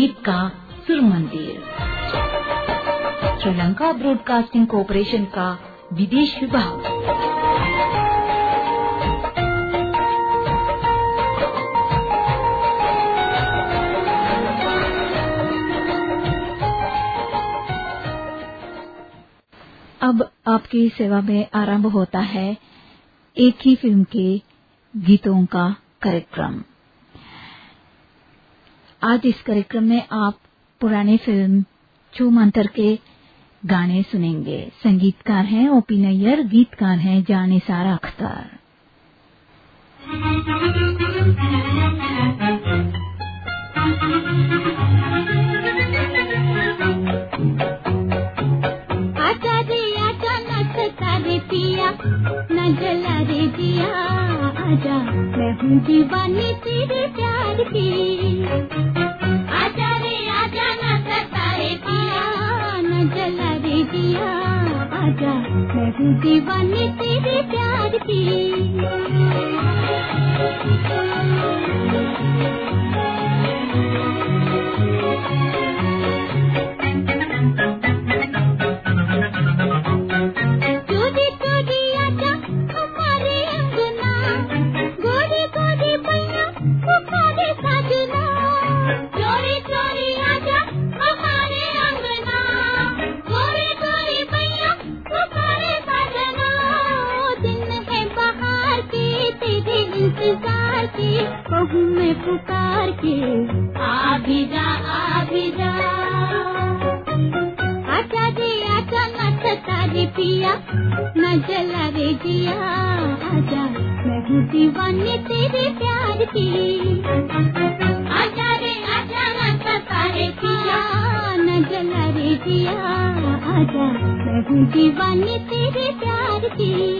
संगीत का सुर मंदिर। श्रीलंका ब्रॉडकास्टिंग कॉरपोरेशन का विदेश विभाग। अब आपकी सेवा में आरंभ होता है एक ही फ़िल्म के गीतों का कार्यक्रम। आज इस कार्यक्रम में आप पुराने फ़िल्म चू मंतर के गाने सुनेंगे। संगीतकार हैं, ओपी नैयर, गीतकार हैं जाने सारा अख्तर। जला रे दिया आजा, मैं हूँ दीवानी तेरे दीवानी तेरे प्यार की। कहूँ पिया न जला रे जिया, आजा। मैं हूँ दीवानी तेरे प्यार की। आजा रे, आजा न सतारे पिया, न जला रे जिया, आजा। मैं हूँ दीवानी तेरे प्यार की।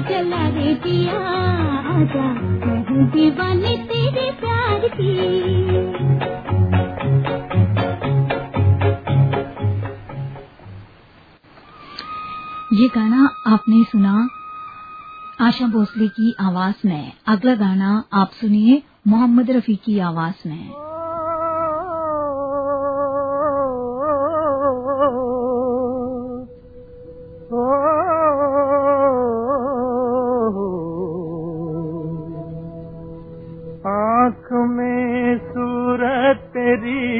जला रे दिया आजा मैं दीवानी तेरे प्यार की। ये गाना आपने सुना आशा भोसले की आवाज़ में। अगला गाना आप सुनिए मोहम्मद रफी की आवाज़ में। तेरी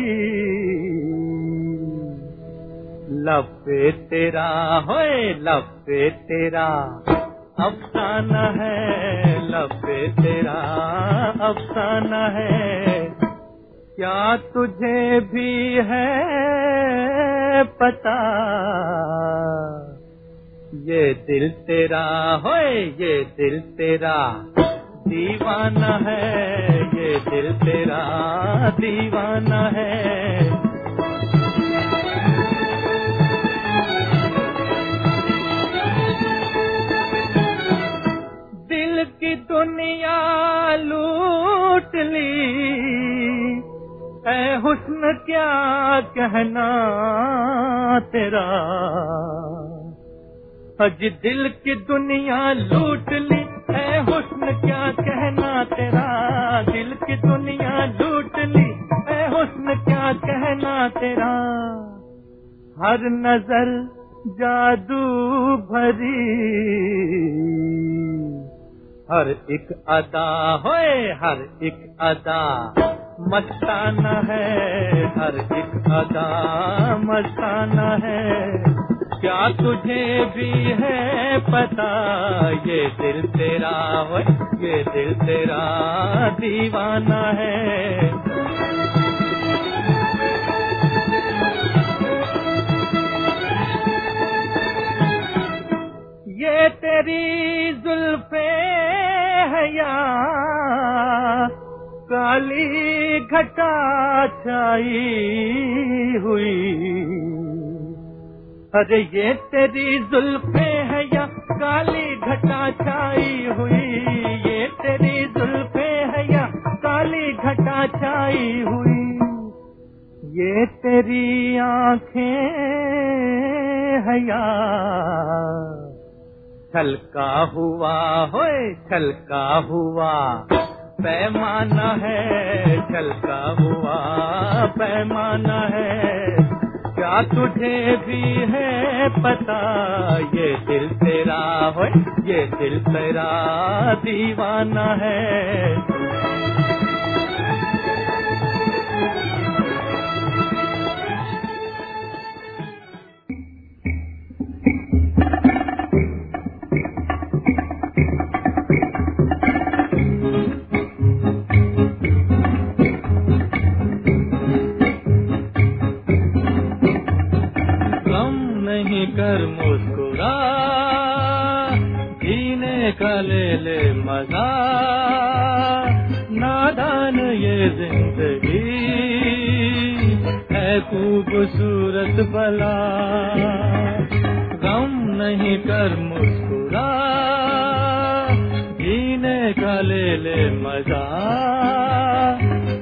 लपे तेरा, होए लपे तेरा, अफसाना है लपे तेरा, अफसाना है। क्या तुझे भी है पता? ये दिल तेरा, होए, ये दिल तेरा, दीवाना है दिल तेरा दीवाना है। दिल की दुनिया लूट ली। ऐ हुस्न क्या कहना तेरा? अज दिल की दुनिया लूट ली। क्या कहना तेरा? दिल की दुनिया क्या कहना तेरा? हर नज़र जादू भरी। हर एक अदा होए, हर एक अदा। मस्ताना है, हर एक अदा मस्ताना है। क्या तुझे भी है पता? ये दिल तेरा ये दिल तेरा दीवाना है। ये तेरी जुल्फे है या? काली घटा छाई हुई। अरे ये तेरी जुल्फे है या काली घटा छाई हुई? ये तेरी जुल्फे है या काली घटा छाई हुई? ये तेरी आँखें है या छलका हुआ? होए, छलका हुआ। पैमाना है, छलका हुआ। पैमाना है क्या तुझे भी है पता ये दिल तेरा हो ये दिल तेरा दीवाना है। कर मुस्कुरा, जीने का ले ले मज़ा। नादान ये ज़िंदगी है खूबसूरत बला। गम नहीं कर मुस्कुरा, जीने का ले ले मज़ा।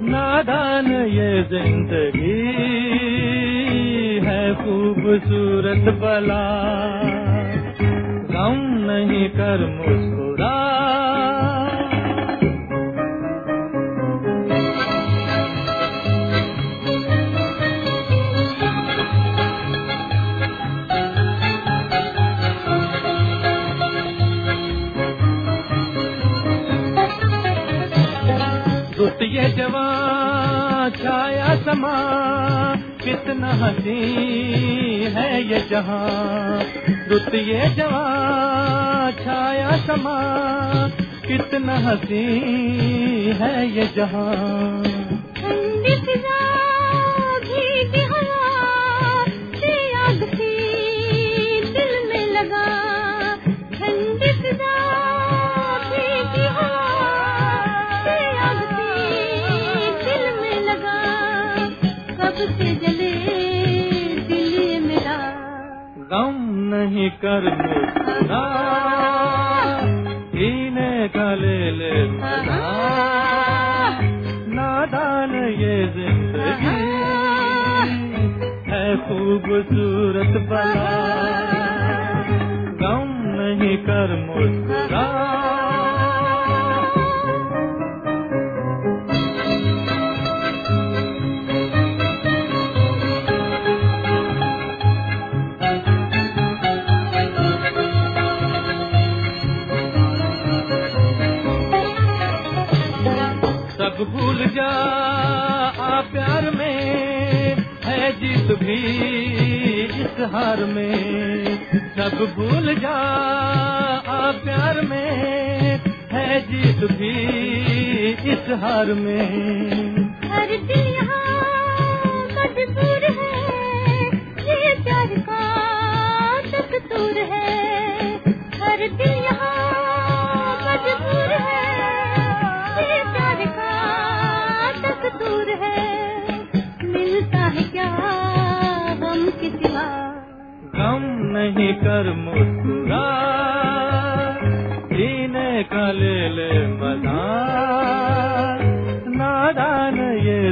नादान ये ज़िंदगी खूबसूरत बला गम नहीं कर मुस्कुरा। ये जवान छाया समा कितना हसी है ये जहाँ। रुत ये जवा छाया समा। कितना हसी है ये जहाँ। नहीं कर मुस्कुरा जीने का ले ले नादान ये ज़िंदगी। है खूबसूरत बला। गम नहीं कर मुस्कुरा भूल जा आ प्यार में है जीत भी इस हार में।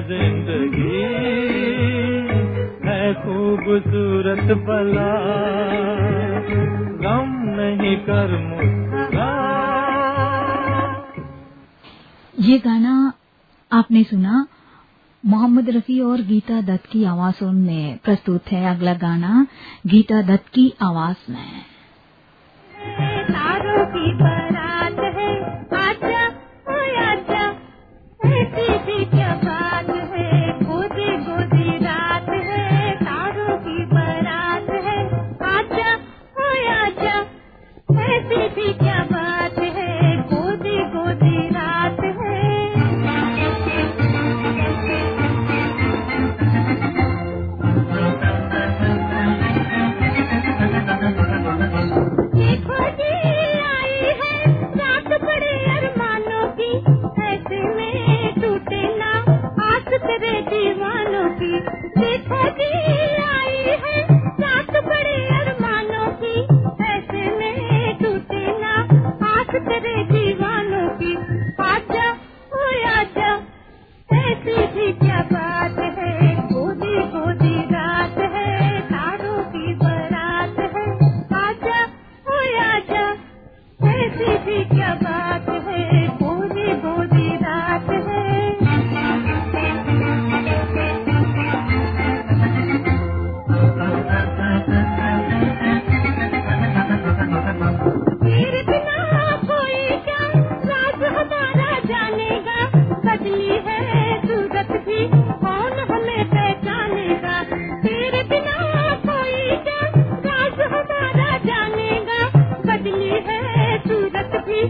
ज़िंदगी है खूबसूरत गम नहीं कर ये गाना आपने सुना? मोहम्मद रफी और गीता दत्त की आवाजों में प्रस्तुत है अगला गाना गीता दत्त की आवाज़ में। तारों की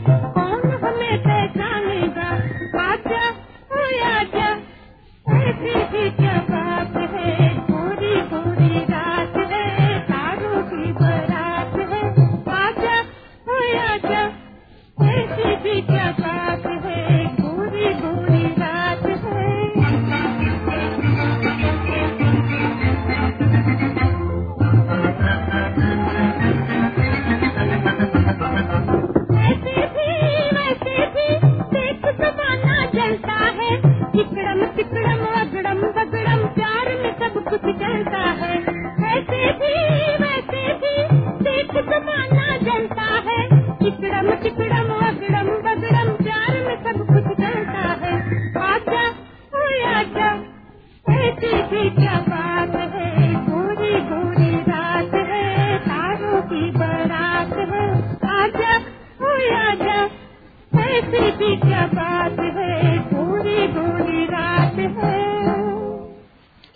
Thank you.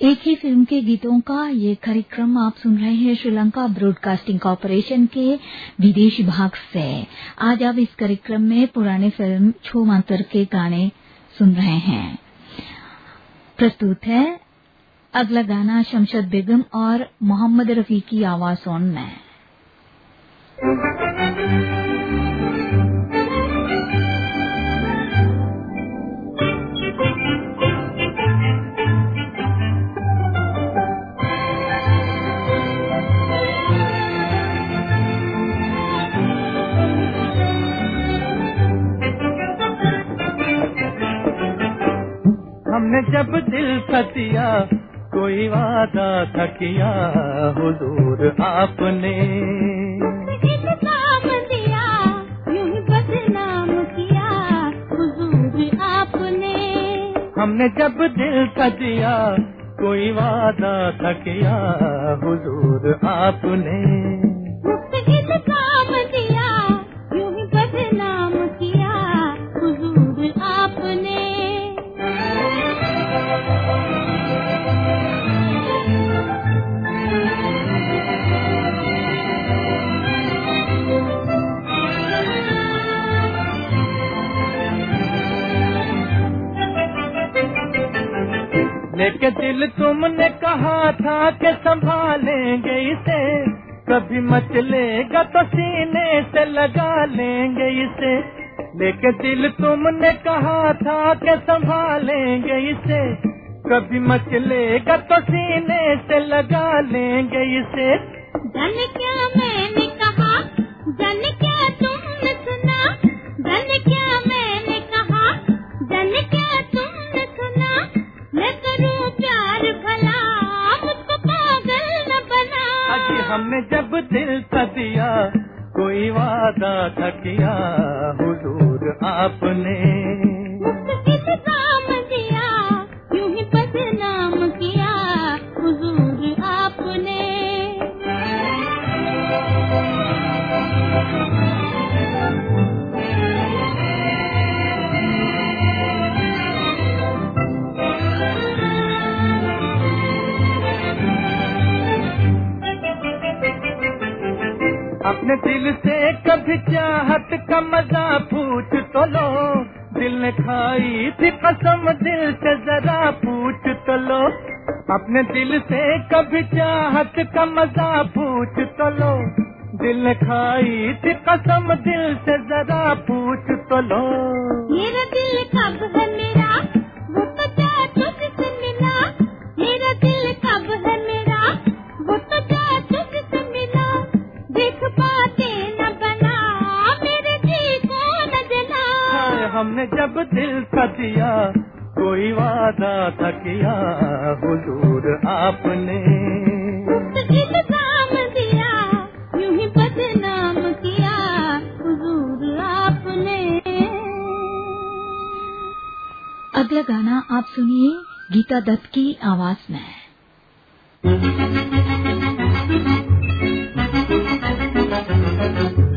एक ही फ़िल्म के गीतों का ये कार्यक्रम आप सुन रहे हैं श्रीलंका ब्रॉडकास्टिंग कॉरपोरेशन के विदेश भाग से। आज आप इस कार्यक्रम में पुराने फ़िल्म छो मंत्र के गाने सुन रहे हैं। प्रस्तुत है अगला गाना शमशद बेगम और मोहम्मद रफी की आवाज़ में। हमने जब दिल सतिया कोई वादा थकिया हुजूर आपने। हमने जब दिल का दिया कोई वादा थकिया हुजूर आपने। के दिल तुमने कहा था के संभालेंगे इसे। कभी मचलेगा तो सीने से लगा लेंगे इसे। लेके दिल तुमने कहा था के संभालेंगे इसे। कभी मचलेगा तो सीने से लगा लेंगे इसे। जन क्या मैंने कहा? जन क्या हमने जब दिल का कोई वादा था किया हुजूर आपने। अपने दिल से कभी चाहत का मज़ा पूछ तो लो। दिल ने खाई थी कसम, दिल से जरा पूछ तो लो। अपने दिल से कभी चाहत का मज़ा पूछ तो लो। दिल ने खाई थी कसम, दिल से जरा पूछ तो लो। मेरा दिल कब है हमने जब दिल का दिया, कोई वादा था तो ही किया हुजूर आपने। अगला गाना आप सुनिए, गीता दत्त की आवाज़ में। जब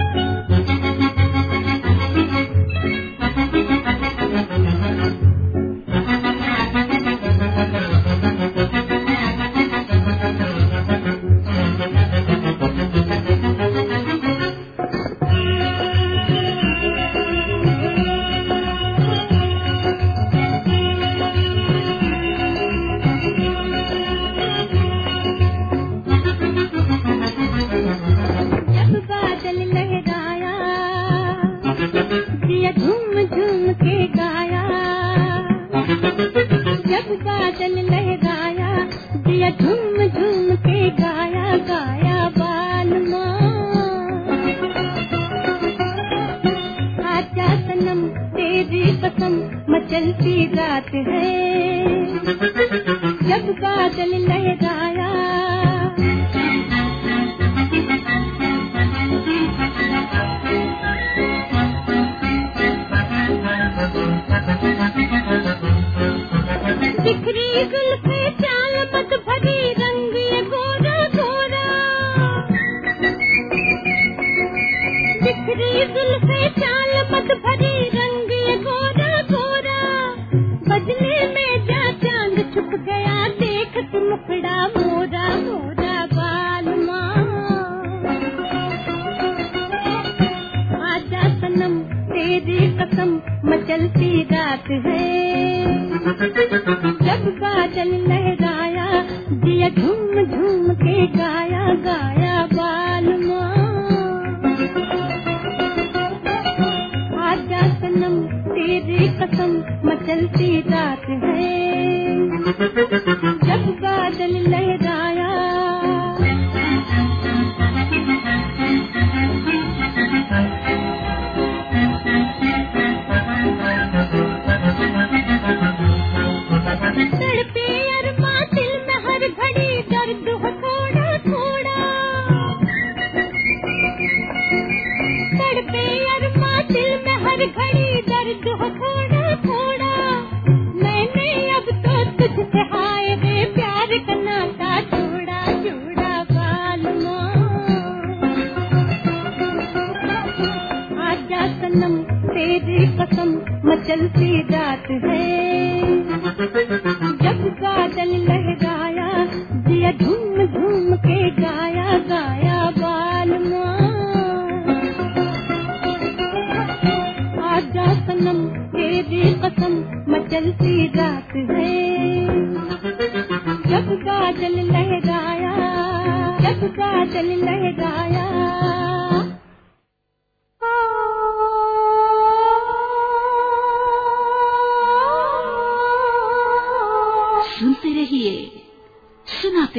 बिखरी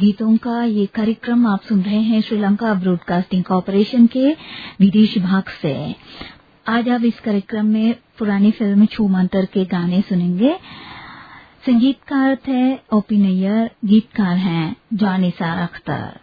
गीतों का ये कार्यक्रम आप सुन रहे हैं श्रीलंका ब्रॉडकास्टिंग कॉरपोरेशन के विदेश भाग से। आज आप इस कार्यक्रम में पुरानी फ़िल्म छू मंतर के गाने सुनेंगे। संगीतकार थे ओपी नैयर, गीतकार हैं जानिसार अख्तर।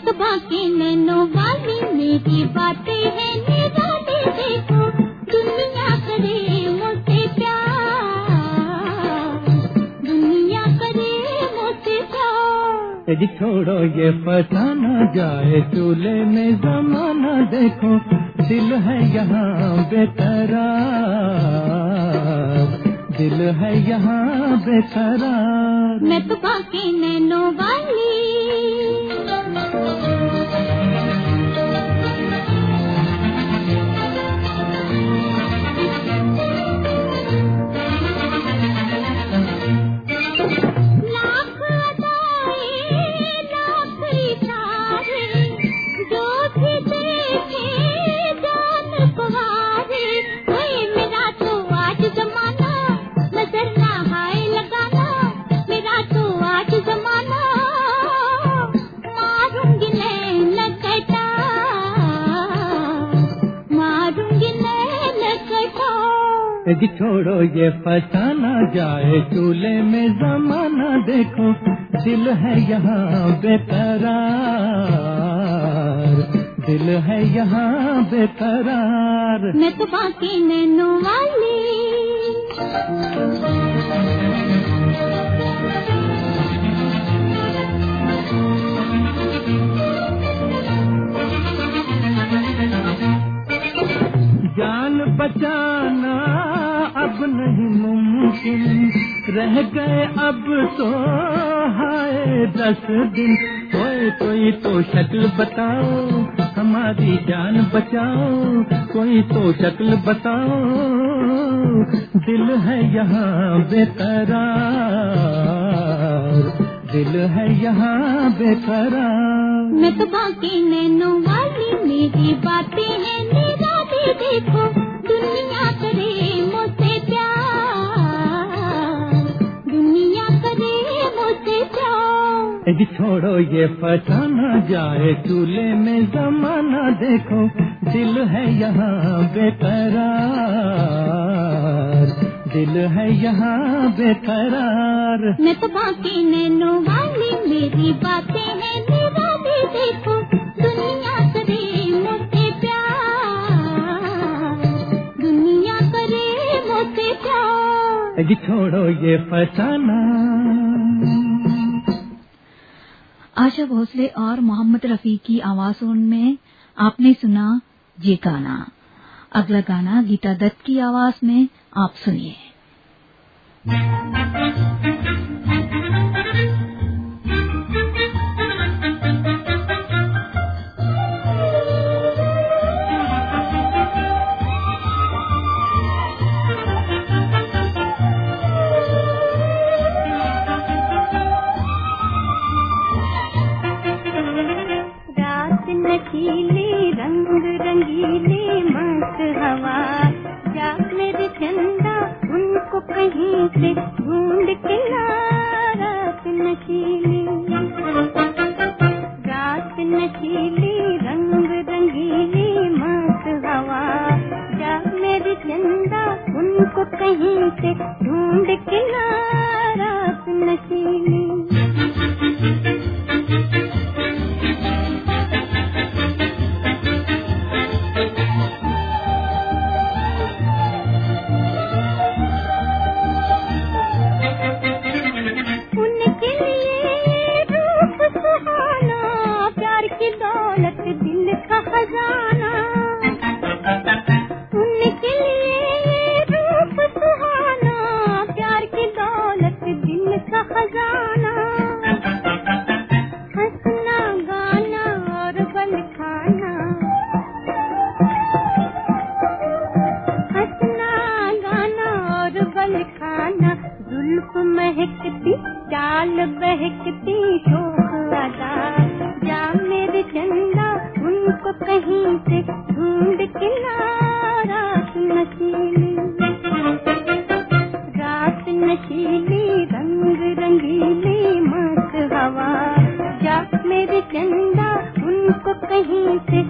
मैं तो बाकी नैनो वाली मेरी बातें हैं निराले देखो दुनिया करे मुझसे प्यार। दुनिया करे मुझसे प्यार। तेरी छोड़ो ये फसाना जाए चूल्हे में जमाना देखो दिल है यहाँ बेकरार। दिल है यहाँ बेकरार। मैं तो बाकी नैनो वाली Thank you. छोड़ो ये फसाना जाए चूल्हे में जमाना देखो दिल है यहाँ बेकरार दिल है यहाँ बेकरार। मैं तो बाकी नैनो वाली। जान बचाना मुमकिन रह गए अब तो हाय दस दिन। कोई कोई तो शक्ल बताओ, हमारी जान बचाओ। कोई तो शक्ल बताओ, दिल है यहाँ बेकरार। दिल है यहाँ बेकरार। मैं तो बाकी नैनो वाली मेरी बातें हैं निराली देखो। छोड़ो ये पता न जाए चूल्हे में जमाना देखो दिल है यहाँ बेकरार दिल है यहाँ बेकरार। मैं तो बाकी नैनो वाली मेरी बातें हैं निराली देखो दुनिया करे मुझसे प्यार दुनिया करे मुझसे प्यार। छोड़ो ये फसाना आशा भोसले और मोहम्मद रफी की आवाजों में आपने सुना ये गाना। अगला गाना गीता दत्त की आवाज़ में आप सुनिए। कहीं से ढूंढ के रात नशीली। रात नशीली, रंग रंगीली मस्त हवा। जा मेरी चंदा उनको कहीं से ढूंढ के रात नशीली? कहीं से ढूंढ के रात नशीली। रात नशीली, रंग रंगीली मस्त हवा। जा मेरी चंदा, उनको कहीं से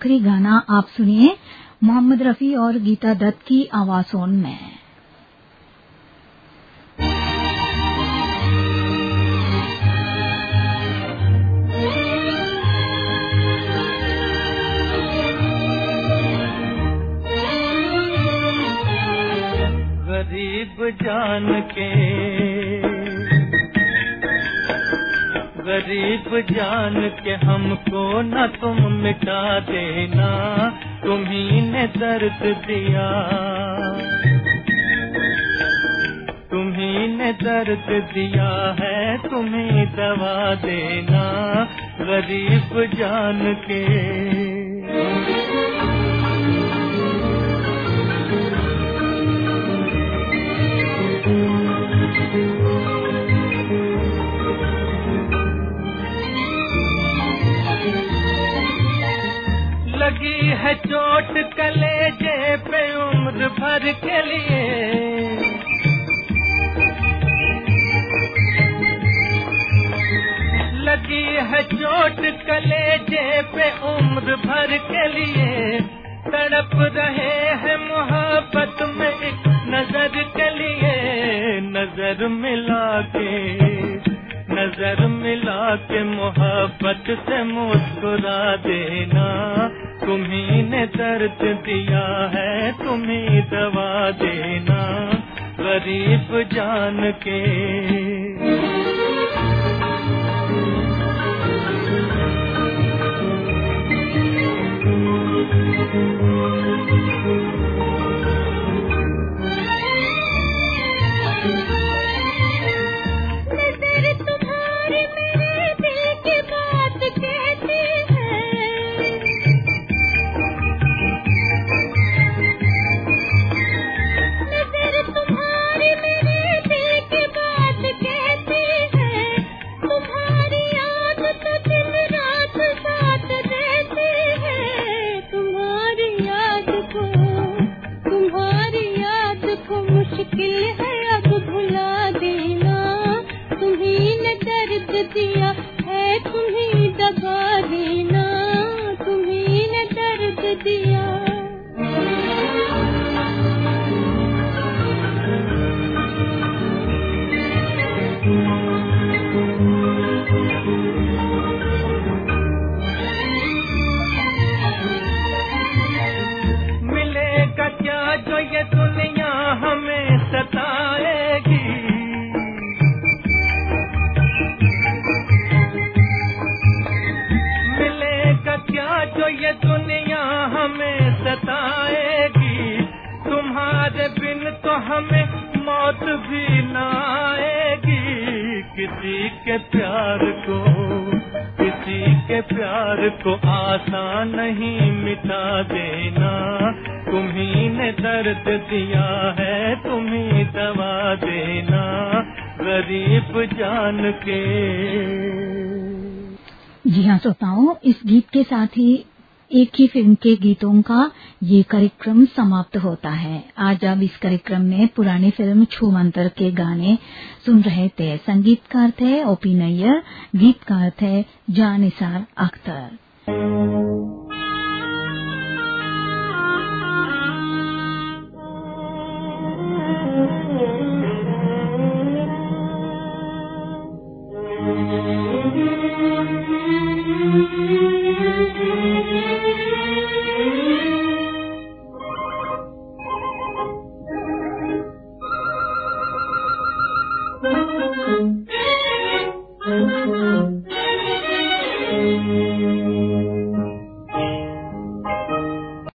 आखिरी गाना आप सुनिए, मोहम्मद रफी और गीता दत्त की आवाजों में। गरीब जान के गरीब जान के हमको न तुम मिटा देना तुम्ही ने दर्द दिया। तुम्ही ने दर्द दिया है, तुम्हें दवा देना गरीब जान के। लगी है चोट कलेजे पे उम्र भर के लिए। लगी है चोट कलेजे पे उम्र भर के लिए। तड़प रहे हैं मोहब्बत में नज़र के लिए। नज़र मिला के, नज़र मिला के मोहब्बत से मुस्कुरा देना। तुम्ही ने दर्द दिया है तुम्ही दवा देना गरीब जान के। मुश्किल देना। तुम्हें न दिया है तुम्हें दबा देना। तुम्हें न दर्द दिया को आसान नहीं मिटा देना। तुम्ही ने दर्द दिया है तुम्ही दवा देना। गरीब जान के। जी हाँ श्रोताओं, इस गीत के साथ ही एक ही फ़िल्म के गीतों का ये कार्यक्रम समाप्त होता है। आज आप इस कार्यक्रम में पुरानी फ़िल्म छू मंतर के गाने सुन रहे थे। संगीतकार थे ओपी नैयर, गीतकार थे जानिसार अख्तर।